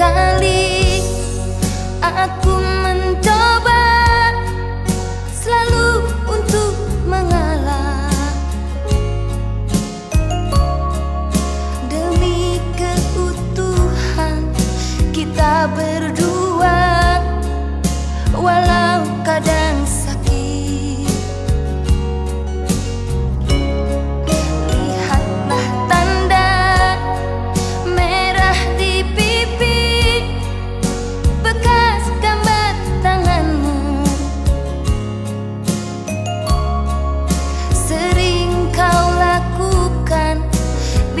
kali. Aku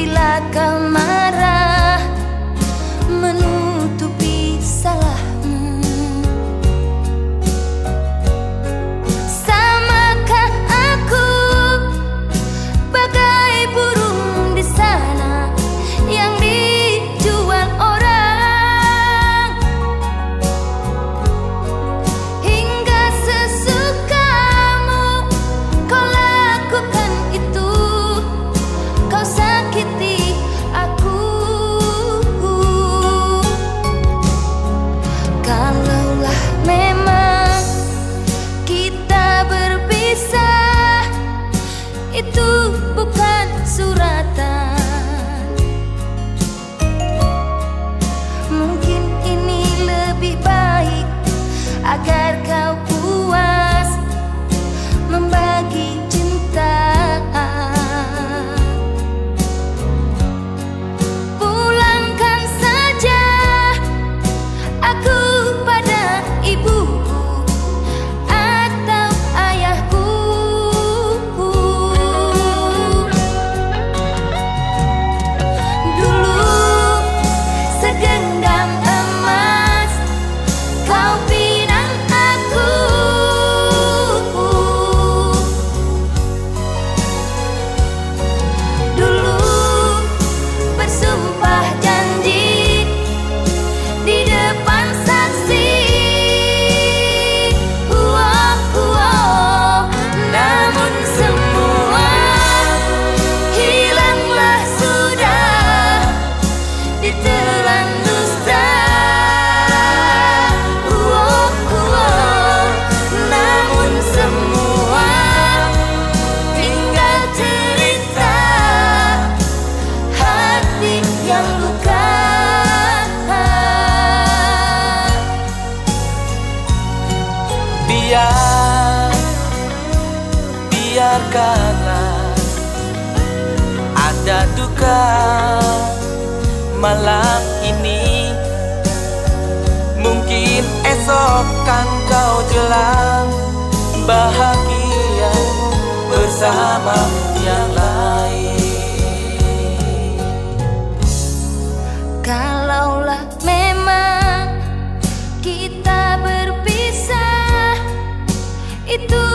bila kau bukan suratan. Mungkin ini lebih baik Agar Biar Biarkanlah. Ada duka Malam ini. Mungkin esok kan kau jelang Bahagia bersama itu